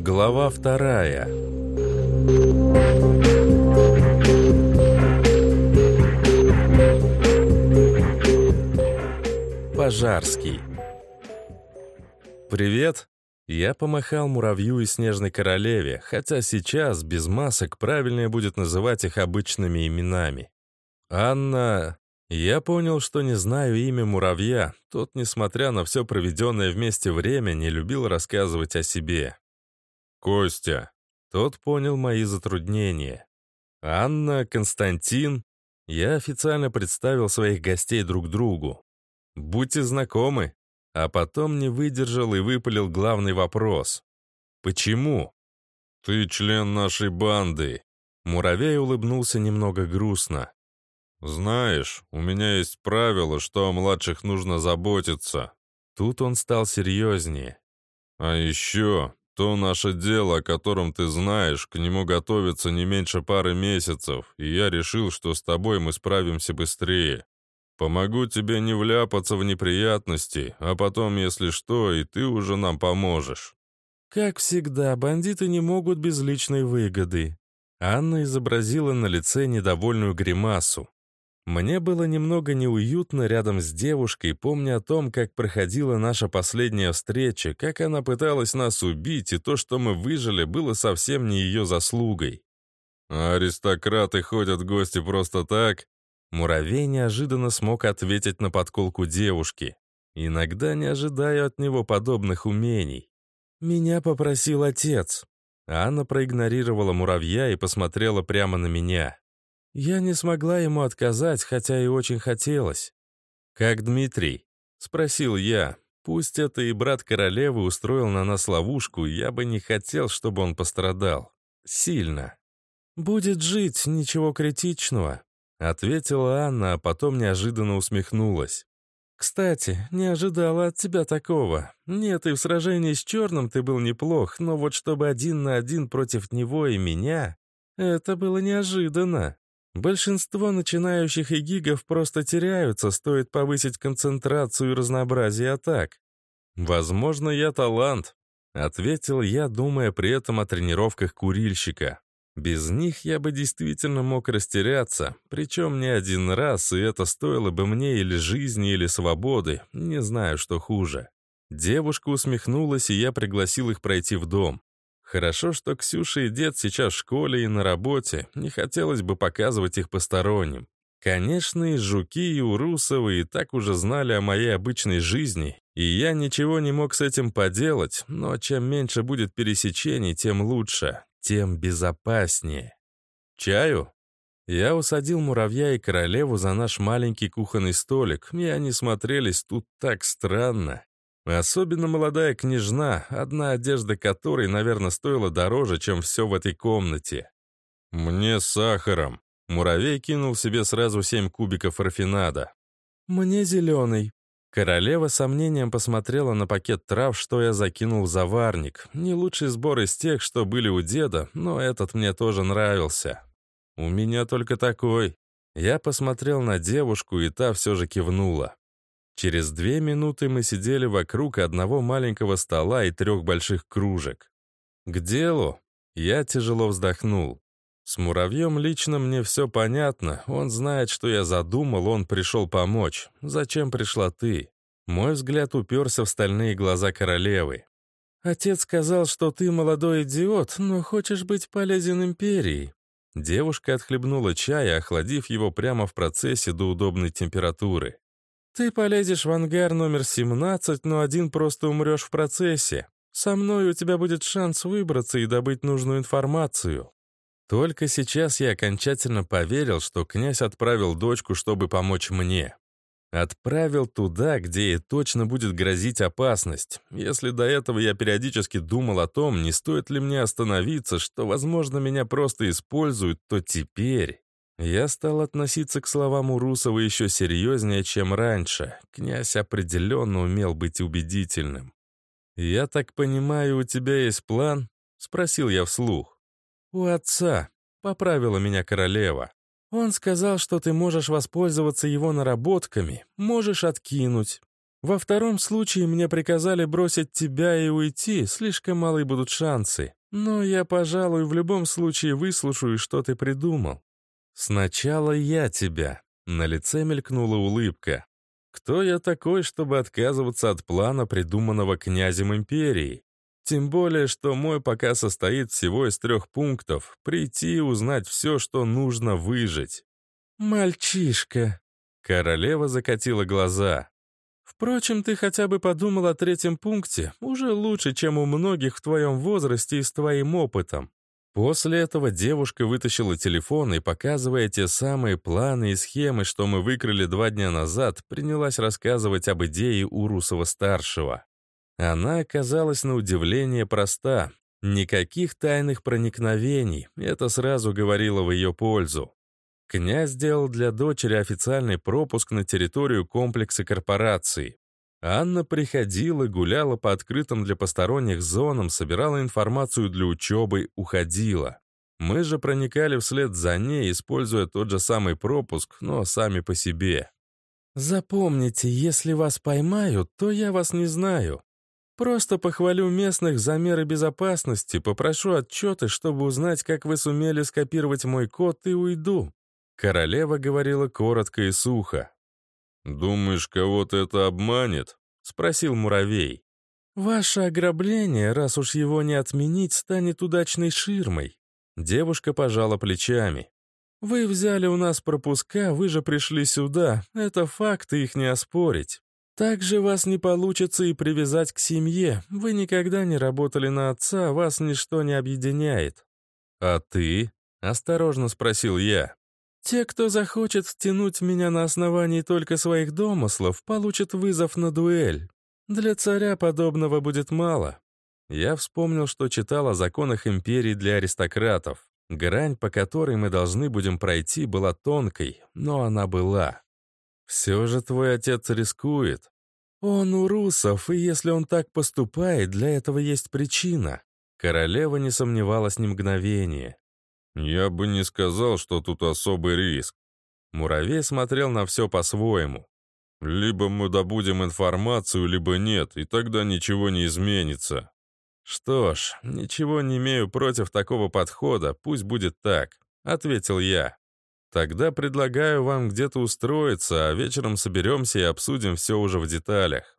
Глава вторая. Пожарский. «Привет!» Я помахал муравью и снежной королеве, хотя сейчас, без масок, правильнее будет называть их обычными именами. Анна... Я понял, что не знаю имя муравья. Тот, несмотря на все проведенное вместе время, не любил рассказывать о себе. «Костя». Тот понял мои затруднения. «Анна, Константин». Я официально представил своих гостей друг другу. «Будьте знакомы». А потом не выдержал и выпалил главный вопрос. «Почему?» «Ты член нашей банды». Муравей улыбнулся немного грустно. «Знаешь, у меня есть правило, что о младших нужно заботиться». Тут он стал серьезнее. «А еще, то наше дело, о котором ты знаешь, к нему готовится не меньше пары месяцев, и я решил, что с тобой мы справимся быстрее. Помогу тебе не вляпаться в неприятности, а потом, если что, и ты уже нам поможешь». Как всегда, бандиты не могут без личной выгоды. Анна изобразила на лице недовольную гримасу. Мне было немного неуютно рядом с девушкой, помня о том, как проходила наша последняя встреча, как она пыталась нас убить, и то, что мы выжили, было совсем не ее заслугой. Аристократы ходят в гости просто так? Муравей неожиданно смог ответить на подколку девушки. Иногда не ожидаю от него подобных умений. Меня попросил отец. Анна проигнорировала муравья и посмотрела прямо на меня. Я не смогла ему отказать, хотя и очень хотелось. «Как Дмитрий?» — спросил я. Пусть это и брат королевы устроил на нас ловушку, я бы не хотел, чтобы он пострадал. Сильно. «Будет жить, ничего критичного», — ответила Анна, а потом неожиданно усмехнулась. «Кстати, не ожидала от тебя такого. Нет, и в сражении с Черным ты был неплох, но вот чтобы один на один против него и меня, это было неожиданно. Большинство начинающих игигов просто теряются, стоит повысить концентрацию и разнообразие атак. «Возможно, я талант», — ответил я, думая при этом о тренировках курильщика. Без них я бы действительно мог растеряться, причем не один раз, и это стоило бы мне или жизни, или свободы, не знаю, что хуже. Девушка усмехнулась, и я пригласил их пройти в дом. Хорошо, что Ксюша и дед сейчас в школе и на работе, не хотелось бы показывать их посторонним. Конечно, и Жуки, и Урусовы и так уже знали о моей обычной жизни, и я ничего не мог с этим поделать, но чем меньше будет пересечений, тем лучше, тем безопаснее. Чаю? Я усадил муравья и королеву за наш маленький кухонный столик, и они смотрелись тут так странно. Особенно молодая княжна, одна одежда которой, наверное, стоила дороже, чем все в этой комнате. «Мне с сахаром». Муравей кинул себе сразу семь кубиков рафинада. «Мне зеленый». Королева сомнением посмотрела на пакет трав, что я закинул в заварник. Не лучший сбор из тех, что были у деда, но этот мне тоже нравился. «У меня только такой». Я посмотрел на девушку, и та все же кивнула. Через две минуты мы сидели вокруг одного маленького стола и трех больших кружек. К делу. Я тяжело вздохнул. С муравьем лично мне все понятно. Он знает, что я задумал, он пришел помочь. Зачем пришла ты? Мой взгляд уперся в стальные глаза королевы. «Отец сказал, что ты молодой идиот, но хочешь быть полезен империи». Девушка отхлебнула чай, охладив его прямо в процессе до удобной температуры. Ты полезешь в ангар номер 17, но один просто умрешь в процессе. Со мной у тебя будет шанс выбраться и добыть нужную информацию. Только сейчас я окончательно поверил, что князь отправил дочку, чтобы помочь мне. Отправил туда, где ей точно будет грозить опасность. Если до этого я периодически думал о том, не стоит ли мне остановиться, что, возможно, меня просто используют, то теперь... Я стал относиться к словам Урусова еще серьезнее, чем раньше. Князь определенно умел быть убедительным. «Я так понимаю, у тебя есть план?» — спросил я вслух. «У отца», — поправила меня королева. «Он сказал, что ты можешь воспользоваться его наработками, можешь откинуть. Во втором случае мне приказали бросить тебя и уйти, слишком малы будут шансы. Но я, пожалуй, в любом случае выслушаю, что ты придумал. Сначала я тебя. На лице мелькнула улыбка. Кто я такой, чтобы отказываться от плана, придуманного князем империи? Тем более, что мой пока состоит всего из трех пунктов — прийти и узнать все, что нужно выжить. «Мальчишка!» Королева закатила глаза. «Впрочем, ты хотя бы подумал о третьем пункте. Уже лучше, чем у многих в твоем возрасте и с твоим опытом. После этого девушка вытащила телефон и, показывая те самые планы и схемы, что мы выкрали два дня назад, принялась рассказывать об идее Урусова-старшего. Она оказалась на удивление проста. Никаких тайных проникновений, это сразу говорило в ее пользу. Князь сделал для дочери официальный пропуск на территорию комплекса корпораций. Анна приходила, гуляла по открытым для посторонних зонам, собирала информацию для учебы, уходила. Мы же проникали вслед за ней, используя тот же самый пропуск, но сами по себе. «Запомните, если вас поймают, то я вас не знаю. Просто похвалю местных за меры безопасности, попрошу отчеты, чтобы узнать, как вы сумели скопировать мой код, и уйду». Королева говорила коротко и сухо. «Думаешь, кого-то это обманет?» — спросил муравей. «Ваше ограбление, раз уж его не отменить, станет удачной ширмой». Девушка пожала плечами. «Вы взяли у нас пропуска, вы же пришли сюда. Это факты, их не оспорить. Также вас не получится и привязать к семье. Вы никогда не работали на отца, вас ничто не объединяет». «А ты?» — осторожно спросил я. Те, кто захочет втянуть меня на основании только своих домыслов, получат вызов на дуэль. Для царя подобного будет мало. Я вспомнил, что читал о законах империи для аристократов. Грань, по которой мы должны будем пройти, была тонкой, но она была. Все же твой отец рискует. Он у русов, и если он так поступает, для этого есть причина. Королева не сомневалась ни мгновения. «Я бы не сказал, что тут особый риск». Муравей смотрел на все по-своему. «Либо мы добудем информацию, либо нет, и тогда ничего не изменится». «Что ж, ничего не имею против такого подхода, пусть будет так», — ответил я. «Тогда предлагаю вам где-то устроиться, а вечером соберемся и обсудим все уже в деталях».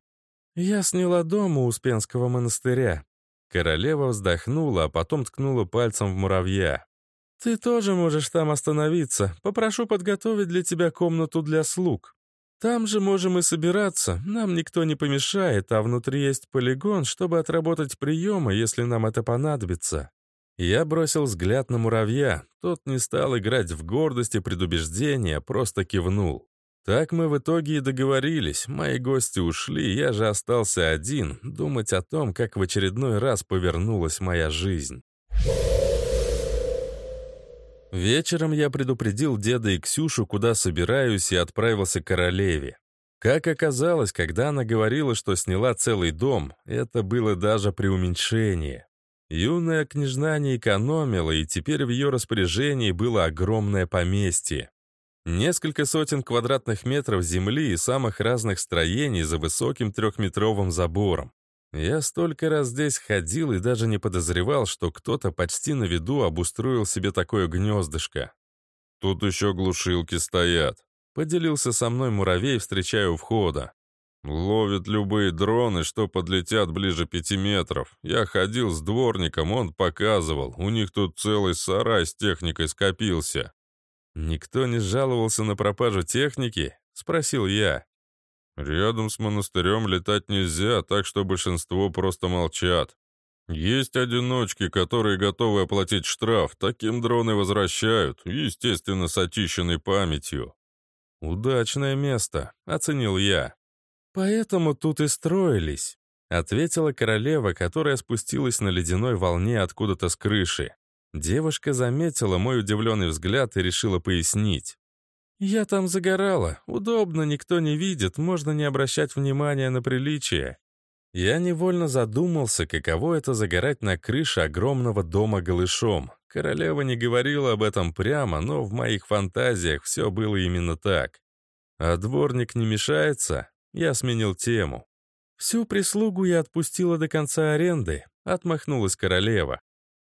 «Я сняла дом у Успенского монастыря». Королева вздохнула, а потом ткнула пальцем в муравья. «Ты тоже можешь там остановиться. Попрошу подготовить для тебя комнату для слуг. Там же можем и собираться, нам никто не помешает, а внутри есть полигон, чтобы отработать приемы, если нам это понадобится». Я бросил взгляд на муравья. Тот не стал играть в гордость и предубеждение, а просто кивнул. Так мы в итоге и договорились. Мои гости ушли, я же остался один, думать о том, как в очередной раз повернулась моя жизнь. Вечером я предупредил деда и Ксюшу, куда собираюсь, и отправился к королеве. Как оказалось, когда она говорила, что сняла целый дом, это было даже преуменьшение. Юная княжна не экономила, и теперь в ее распоряжении было огромное поместье. Несколько сотен квадратных метров земли и самых разных строений за высоким трехметровым забором. Я столько раз здесь ходил и даже не подозревал, что кто-то почти на виду обустроил себе такое гнездышко. «Тут еще глушилки стоят», — поделился со мной муравей, встречая у входа. «Ловят любые дроны, что подлетят ближе пяти метров. Я ходил с дворником, он показывал. У них тут целый сарай с техникой скопился». «Никто не жаловался на пропажу техники?» — спросил я. Рядом с монастырем летать нельзя, так что большинство просто молчат. Есть одиночки, которые готовы оплатить штраф, таким дроны возвращают, естественно, с очищенной памятью. «Удачное место», — оценил я. «Поэтому тут и строились», — ответила королева, которая спустилась на ледяной волне откуда-то с крыши. Девушка заметила мой удивленный взгляд и решила пояснить. «Я там загорала. Удобно, никто не видит, можно не обращать внимания на приличие». Я невольно задумался, каково это загорать на крыше огромного дома голышом. Королева не говорила об этом прямо, но в моих фантазиях все было именно так. «А дворник не мешается?» Я сменил тему. Всю прислугу я отпустила до конца аренды, отмахнулась королева.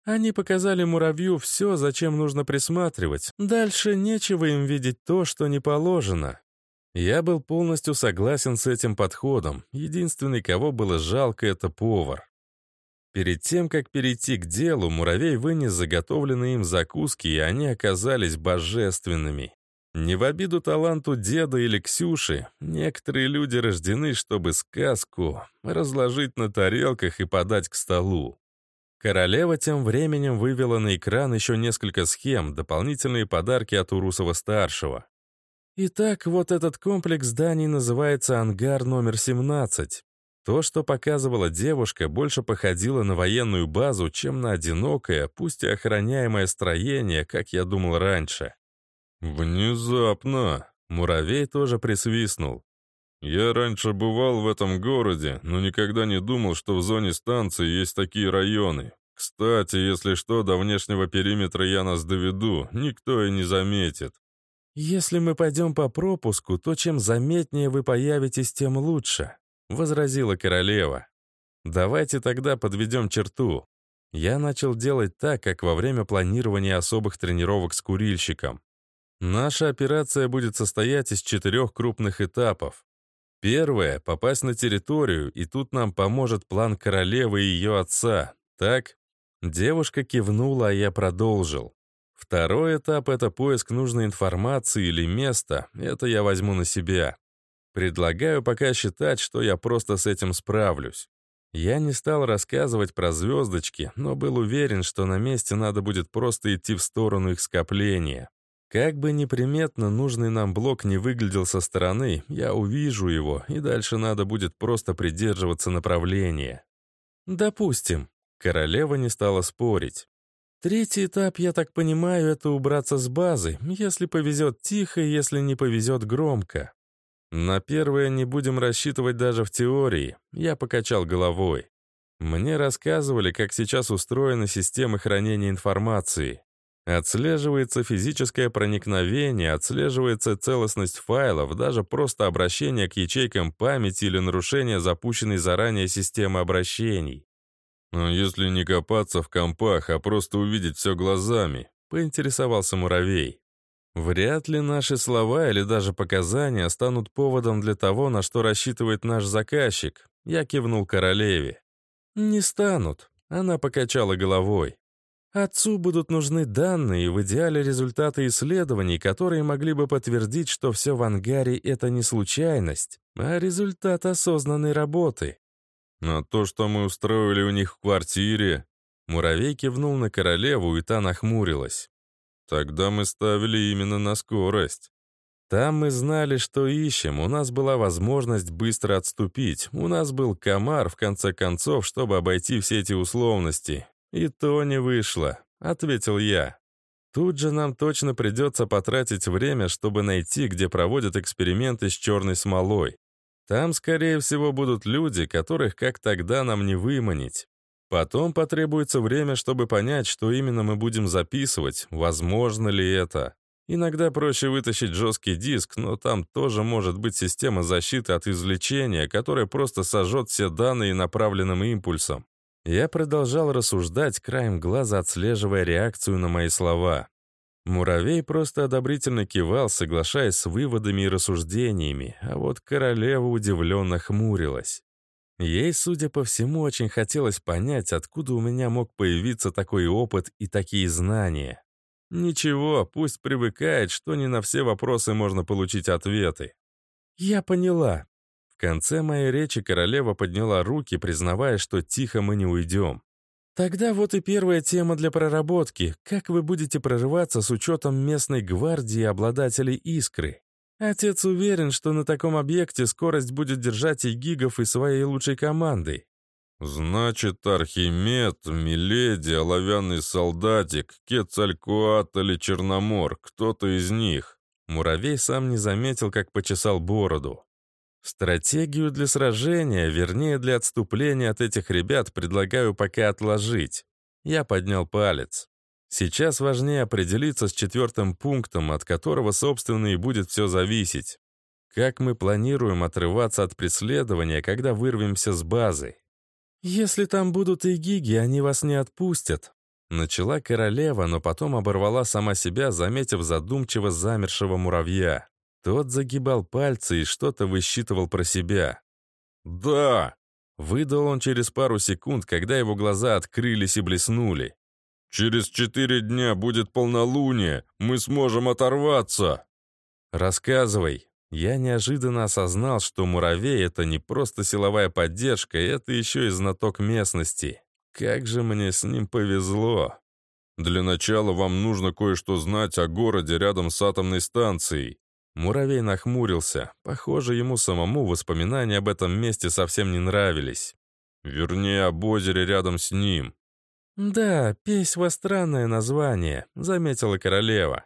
Они показали муравью все, зачем нужно присматривать. Дальше нечего им видеть то, что не положено. Я был полностью согласен с этим подходом. Единственный, кого было жалко, это повар. Перед тем, как перейти к делу, муравей вынес заготовленные им закуски, и они оказались божественными. Не в обиду таланту деда или Ксюши, некоторые люди рождены, чтобы сказку разложить на тарелках и подать к столу. Королева тем временем вывела на экран еще несколько схем, дополнительные подарки от Урусова-старшего. Итак, вот этот комплекс зданий называется «Ангар номер 17». То, что показывала девушка, больше походило на военную базу, чем на одинокое, пусть и охраняемое строение, как я думал раньше. «Внезапно!» Муравей тоже присвистнул. «Я раньше бывал в этом городе, но никогда не думал, что в зоне станции есть такие районы. Кстати, если что, до внешнего периметра я нас доведу, никто и не заметит». «Если мы пойдем по пропуску, то чем заметнее вы появитесь, тем лучше», — возразила королева. «Давайте тогда подведем черту. Я начал делать так, как во время планирования особых тренировок с курильщиком. Наша операция будет состоять из четырех крупных этапов. Первое — попасть на территорию, и тут нам поможет план королевы и ее отца. Так? Девушка кивнула, а я продолжил. Второй этап — это поиск нужной информации или места. Это я возьму на себя. Предлагаю пока считать, что я просто с этим справлюсь. Я не стал рассказывать про звездочки, но был уверен, что на месте надо будет просто идти в сторону их скопления. Как бы неприметно нужный нам блок не выглядел со стороны, я увижу его, и дальше надо будет просто придерживаться направления. Допустим. Королева не стала спорить. Третий этап, я так понимаю, это убраться с базы, если повезет тихо, если не повезет громко. На первое не будем рассчитывать даже в теории, я покачал головой. Мне рассказывали, как сейчас устроена система хранения информации. Отслеживается физическое проникновение, отслеживается целостность файлов, даже просто обращение к ячейкам памяти или нарушение запущенной заранее системы обращений. «Но если не копаться в компах, а просто увидеть все глазами», — поинтересовался Муравей. «Вряд ли наши слова или даже показания станут поводом для того, на что рассчитывает наш заказчик», — я кивнул королеве. «Не станут», — она покачала головой. Отцу будут нужны данные, в идеале результаты исследований, которые могли бы подтвердить, что все в ангаре — это не случайность, а результат осознанной работы. Но то, что мы устроили у них в квартире... Муравей кивнул на королеву, и та нахмурилась. Тогда мы ставили именно на скорость. Там мы знали, что ищем, у нас была возможность быстро отступить, у нас был комар, в конце концов, чтобы обойти все эти условности, «И то не вышло», — ответил я. «Тут же нам точно придется потратить время, чтобы найти, где проводят эксперименты с черной смолой. Там, скорее всего, будут люди, которых как тогда нам не выманить. Потом потребуется время, чтобы понять, что именно мы будем записывать, возможно ли это. Иногда проще вытащить жесткий диск, но там тоже может быть система защиты от извлечения, которая просто сожжет все данные направленным импульсом. Я продолжал рассуждать, краем глаза отслеживая реакцию на мои слова. Муравей просто одобрительно кивал, соглашаясь с выводами и рассуждениями, а вот королева удивленно хмурилась. Ей, судя по всему, очень хотелось понять, откуда у меня мог появиться такой опыт и такие знания. Ничего, пусть привыкает, что не на все вопросы можно получить ответы. «Я поняла», конце моей речи королева подняла руки, признавая, что тихо мы не уйдем. Тогда вот и первая тема для проработки. Как вы будете прорываться с учетом местной гвардии и обладателей искры? Отец уверен, что на таком объекте скорость будет держать и гигов, и своей лучшей командой. «Значит, Архимед, Миледи, Оловянный солдатик, Кецалькуат или Черномор, кто-то из них». Муравей сам не заметил, как почесал бороду. Стратегию для сражения, вернее, для отступления от этих ребят предлагаю пока отложить. Я поднял палец. Сейчас важнее определиться с четвертым пунктом, от которого, собственно, и будет все зависеть. Как мы планируем отрываться от преследования, когда вырвемся с базы? Если там будут и гиги, они вас не отпустят. Начала королева, но потом оборвала сама себя, заметив задумчиво замершего муравья. Тот загибал пальцы и что-то высчитывал про себя. «Да!» — выдал он через пару секунд, когда его глаза открылись и блеснули. «Через четыре дня будет полнолуние, мы сможем оторваться!» «Рассказывай!» Я неожиданно осознал, что муравей — это не просто силовая поддержка, это еще и знаток местности. Как же мне с ним повезло! Для начала вам нужно кое-что знать о городе рядом с атомной станцией. Муравей нахмурился. Похоже, ему самому воспоминания об этом месте совсем не нравились. Вернее, об озере рядом с ним. «Да, Песьва — странное название», — заметила королева.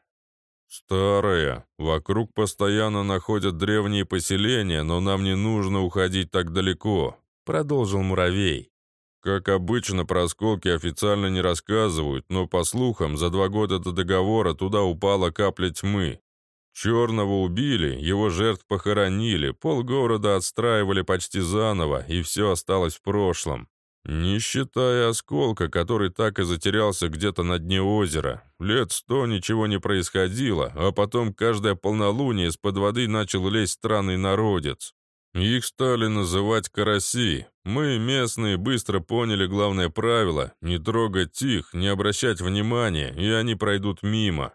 «Старое. Вокруг постоянно находят древние поселения, но нам не нужно уходить так далеко», — продолжил муравей. «Как обычно, про осколки официально не рассказывают, но, по слухам, за два года до договора туда упала капля тьмы. Черного убили, его жертв похоронили, полгорода отстраивали почти заново, и все осталось в прошлом. Не считая осколка, который так и затерялся где-то на дне озера. Лет сто ничего не происходило, а потом каждое полнолуние из-под воды начал лезть странный народец. Их стали называть караси. Мы, местные, быстро поняли главное правило — не трогать их, не обращать внимания, и они пройдут мимо.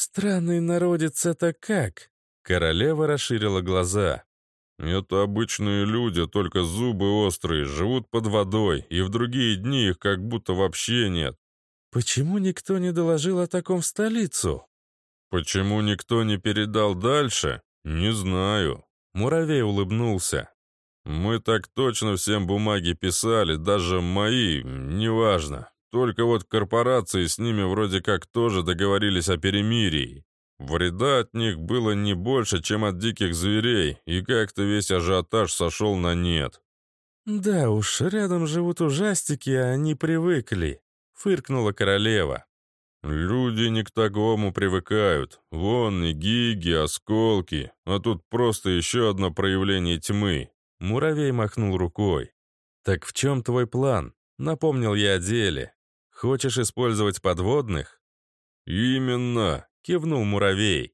«Странный народец это как?» Королева расширила глаза. Это обычные люди, только зубы острые, живут под водой, и в другие дни их как будто вообще нет. Почему никто не доложил о таком в столицу? Почему никто не передал дальше? Не знаю. Муравей улыбнулся. Мы так точно всем бумаги писали, даже мои, неважно. Только вот корпорации с ними вроде как тоже договорились о перемирии. Вреда от них было не больше, чем от диких зверей, и как-то весь ажиотаж сошел на нет. «Да уж, рядом живут ужастики, а они привыкли», — фыркнула королева. «Люди не к такому привыкают. Вон и гиги, осколки, а тут просто еще одно проявление тьмы». Муравей махнул рукой. «Так в чем твой план?» — напомнил я о деле. «Хочешь использовать подводных?» «Именно кивнул муравей.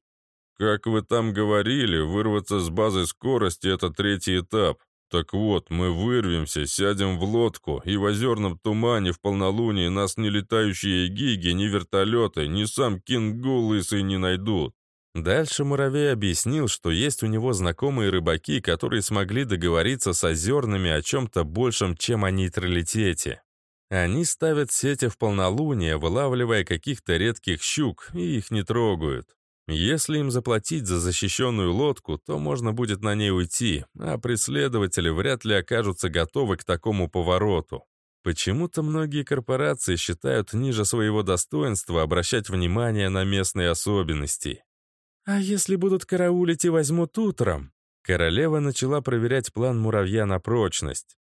«Как вы там говорили, вырваться с базы скорости — это третий этап. Так вот, мы вырвемся, сядем в лодку, и в озерном тумане в полнолуние нас ни летающие гиги, ни вертолеты, ни сам Кингу лысый не найдут». Дальше Муравей объяснил, что есть у него знакомые рыбаки, которые смогли договориться с озерными о чем-то большем, чем о нейтралитете. Они ставят сети в полнолуние, вылавливая каких-то редких щук, и их не трогают. Если им заплатить за защищенную лодку, то можно будет на ней уйти, а преследователи вряд ли окажутся готовы к такому повороту. Почему-то многие корпорации считают ниже своего достоинства обращать внимание на местные особенности. «А если будут караулить и возьмут утром?» Королева начала проверять план муравья на прочность.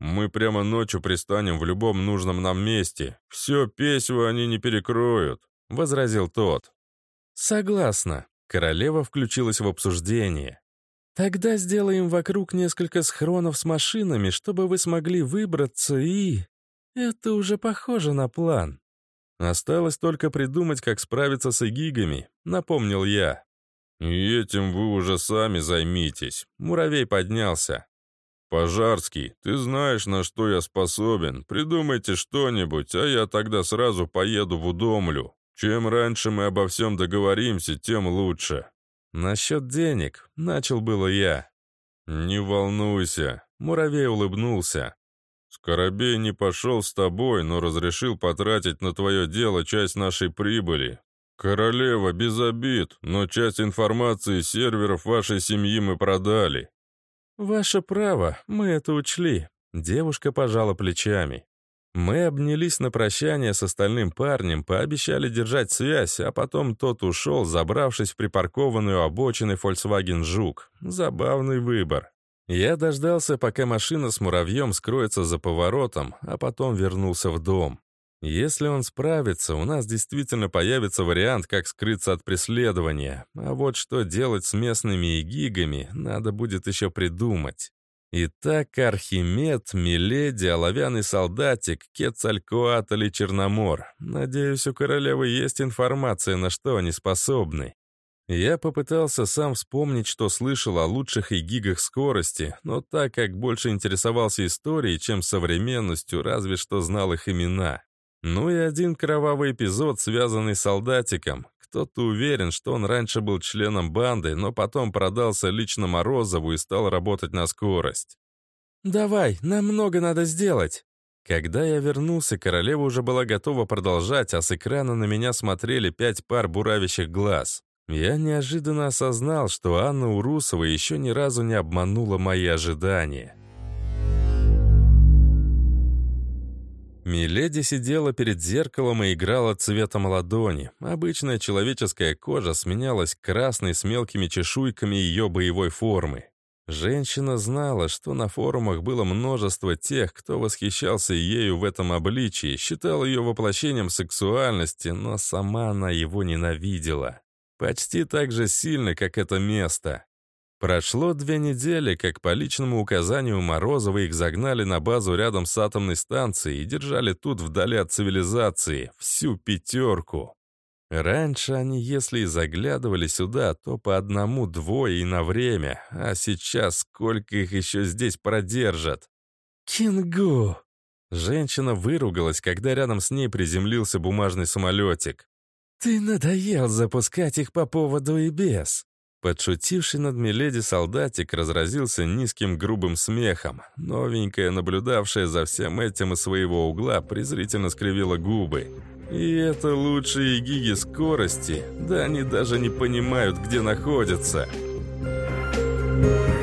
Мы прямо ночью пристанем в любом нужном нам месте. Все песьву они не перекроют», — возразил тот. «Согласна». Королева включилась в обсуждение. «Тогда сделаем вокруг несколько схронов с машинами, чтобы вы смогли выбраться и...» «Это уже похоже на план». «Осталось только придумать, как справиться с эгигами», — напомнил я. «И этим вы уже сами займитесь». Муравей поднялся. «Пожарский, ты знаешь, на что я способен. Придумайте что-нибудь, а я тогда сразу поеду в Удомлю. Чем раньше мы обо всем договоримся, тем лучше». «Насчет денег», — начал было я. «Не волнуйся», — Муравей улыбнулся. «Скоробей не пошел с тобой, но разрешил потратить на твое дело часть нашей прибыли. Королева, без обид, но часть информации серверов вашей семьи мы продали. «Ваше право, мы это учли», — девушка пожала плечами. Мы обнялись на прощание с остальным парнем, пообещали держать связь, а потом тот ушел, забравшись в припаркованную обочиной Volkswagen Жук. Забавный выбор. Я дождался, пока машина с муравьем скроется за поворотом, а потом вернулся в дом. Если он справится, у нас действительно появится вариант, как скрыться от преследования. А вот что делать с местными гигами, надо будет еще придумать. Итак, Архимед, Миледи, Оловянный солдатик, Кецалькоат или Черномор. Надеюсь, у королевы есть информация, на что они способны. Я попытался сам вспомнить, что слышал о лучших и гигах скорости, но так как больше интересовался историей, чем современностью, разве что знал их имена. Ну и один кровавый эпизод, связанный с солдатиком. Кто-то уверен, что он раньше был членом банды, но потом продался лично Морозову и стал работать на скорость. «Давай, нам много надо сделать!» Когда я вернулся, королева уже была готова продолжать, а с экрана на меня смотрели пять пар буравящих глаз. Я неожиданно осознал, что Анна Урусова еще ни разу не обманула мои ожидания. Миледи сидела перед зеркалом и играла цветом ладони. Обычная человеческая кожа сменялась красной с мелкими чешуйками ее боевой формы. Женщина знала, что на форумах было множество тех, кто восхищался ею в этом обличии, считал ее воплощением сексуальности, но сама она его ненавидела. Почти так же сильно, как это место. Прошло две недели, как по личному указанию Морозова их загнали на базу рядом с атомной станцией и держали тут вдали от цивилизации, всю пятерку. Раньше они, если и заглядывали сюда, то по одному-двое и на время, а сейчас сколько их еще здесь продержат? «Кингу!» Женщина выругалась, когда рядом с ней приземлился бумажный самолетик. «Ты надоел запускать их по поводу и без!» Подшутивший над Миледи солдатик разразился низким грубым смехом. Новенькая, наблюдавшая за всем этим из своего угла, презрительно скривила губы. «И это лучшие гиги скорости? Да они даже не понимают, где находятся!» Thank